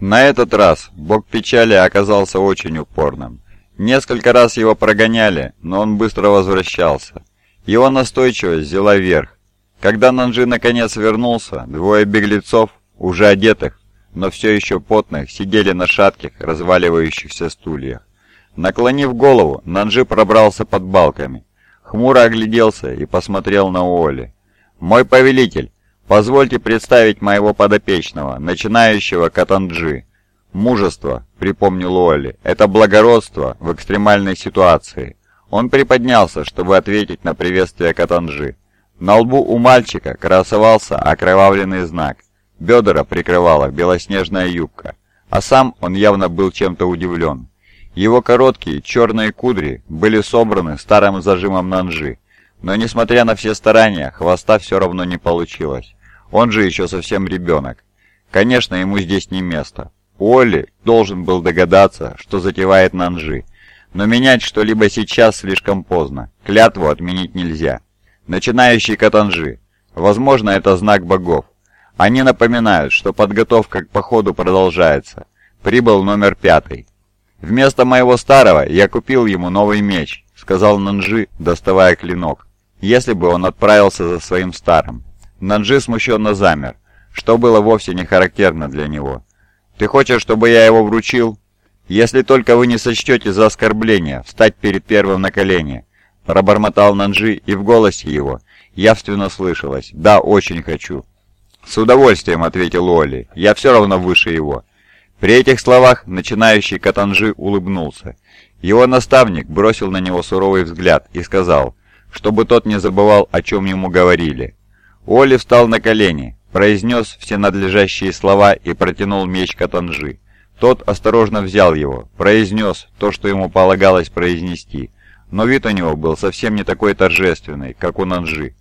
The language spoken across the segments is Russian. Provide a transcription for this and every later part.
На этот раз бог печали оказался очень упорным. Несколько раз его прогоняли, но он быстро возвращался. Его настойчивость взяла верх. Когда Нанжи наконец вернулся, двое беглецов, уже одетых, но все еще потных, сидели на шатких, разваливающихся стульях. Наклонив голову, Нанжи пробрался под балками. Хмуро огляделся и посмотрел на Уолли. «Мой повелитель, позвольте представить моего подопечного, начинающего Катанджи. Мужество, припомнил Уолли, это благородство в экстремальной ситуации. Он приподнялся, чтобы ответить на приветствие Катанджи. На лбу у мальчика красовался окровавленный знак. Бедра прикрывала белоснежная юбка, а сам он явно был чем-то удивлен. Его короткие черные кудри были собраны старым зажимом нанжи, но несмотря на все старания, хвоста все равно не получилось. Он же еще совсем ребенок. Конечно, ему здесь не место. Уолли должен был догадаться, что затевает Нанжи, но менять что-либо сейчас слишком поздно. Клятву отменить нельзя. Начинающий Катанжи. Возможно, это знак богов. Они напоминают, что подготовка к походу продолжается. Прибыл номер пятый. «Вместо моего старого я купил ему новый меч», — сказал Нанжи, доставая клинок. «Если бы он отправился за своим старым». Нанжи смущенно замер, что было вовсе не характерно для него. «Ты хочешь, чтобы я его вручил?» «Если только вы не сочтете за оскорбление встать перед первым на колени», — пробормотал Нанжи, и в голосе его явственно слышалось «Да, очень хочу». «С удовольствием», — ответил Оли, — «я все равно выше его». При этих словах начинающий Катанжи улыбнулся. Его наставник бросил на него суровый взгляд и сказал, чтобы тот не забывал, о чем ему говорили. Оли встал на колени, произнес все надлежащие слова и протянул меч Катанжи. Тот осторожно взял его, произнес то, что ему полагалось произнести, но вид у него был совсем не такой торжественный, как у Нанжи.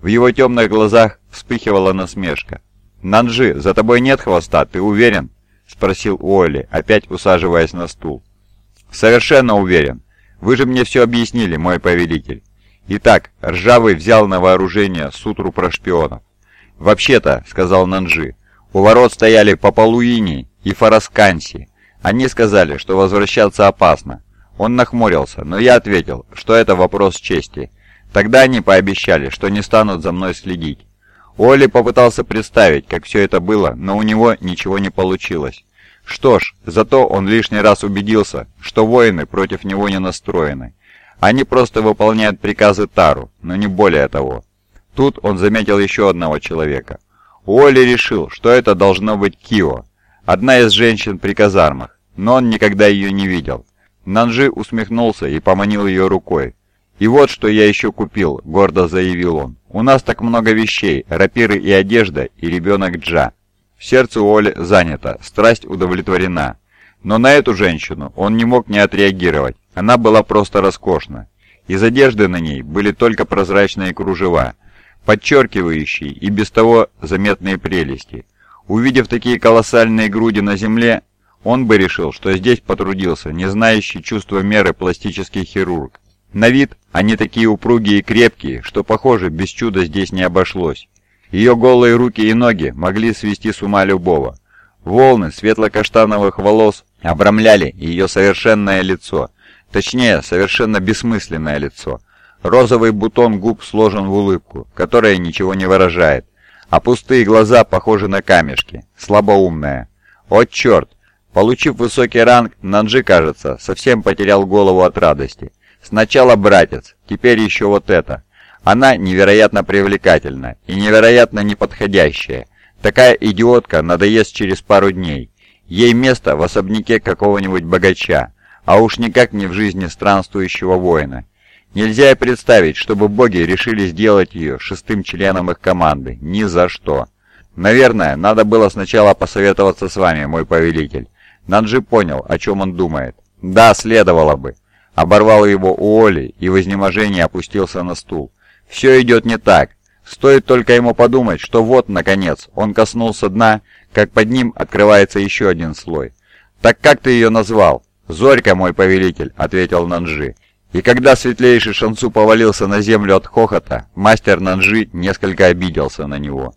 В его темных глазах вспыхивала насмешка. «Нанжи, за тобой нет хвоста, ты уверен?» — спросил Уолли, опять усаживаясь на стул. «Совершенно уверен. Вы же мне все объяснили, мой повелитель. Итак, Ржавый взял на вооружение сутру про шпионов. «Вообще-то», — сказал Нанжи, — «у ворот стояли Папалуини и Фарасканси. Они сказали, что возвращаться опасно. Он нахмурился, но я ответил, что это вопрос чести. Тогда они пообещали, что не станут за мной следить. Оли попытался представить, как все это было, но у него ничего не получилось. Что ж, зато он лишний раз убедился, что воины против него не настроены. Они просто выполняют приказы Тару, но не более того. Тут он заметил еще одного человека. Уолли решил, что это должно быть Кио, одна из женщин при казармах, но он никогда ее не видел. Нанжи усмехнулся и поманил ее рукой. «И вот что я еще купил», — гордо заявил он. «У нас так много вещей, рапиры и одежда, и ребенок Джа». Сердце Оли занято, страсть удовлетворена. Но на эту женщину он не мог не отреагировать, она была просто роскошна. Из одежды на ней были только прозрачные кружева, подчеркивающие и без того заметные прелести. Увидев такие колоссальные груди на земле, он бы решил, что здесь потрудился не знающий чувства меры пластический хирург. На вид они такие упругие и крепкие, что, похоже, без чуда здесь не обошлось. Ее голые руки и ноги могли свести с ума любого. Волны светло-каштановых волос обрамляли ее совершенное лицо, точнее, совершенно бессмысленное лицо. Розовый бутон губ сложен в улыбку, которая ничего не выражает, а пустые глаза похожи на камешки, слабоумная. О черт! Получив высокий ранг, Нанджи, кажется, совсем потерял голову от радости. Сначала братец, теперь еще вот это. Она невероятно привлекательна и невероятно неподходящая. Такая идиотка надоест через пару дней. Ей место в особняке какого-нибудь богача, а уж никак не в жизни странствующего воина. Нельзя и представить, чтобы боги решили сделать ее шестым членом их команды. Ни за что. Наверное, надо было сначала посоветоваться с вами, мой повелитель. Нанджи понял, о чем он думает. Да, следовало бы. Оборвал его Уолли и в изнеможении опустился на стул. «Все идет не так. Стоит только ему подумать, что вот, наконец, он коснулся дна, как под ним открывается еще один слой. «Так как ты ее назвал?» «Зорька, мой повелитель», — ответил Нанжи. И когда светлейший Шансу повалился на землю от хохота, мастер Нанжи несколько обиделся на него.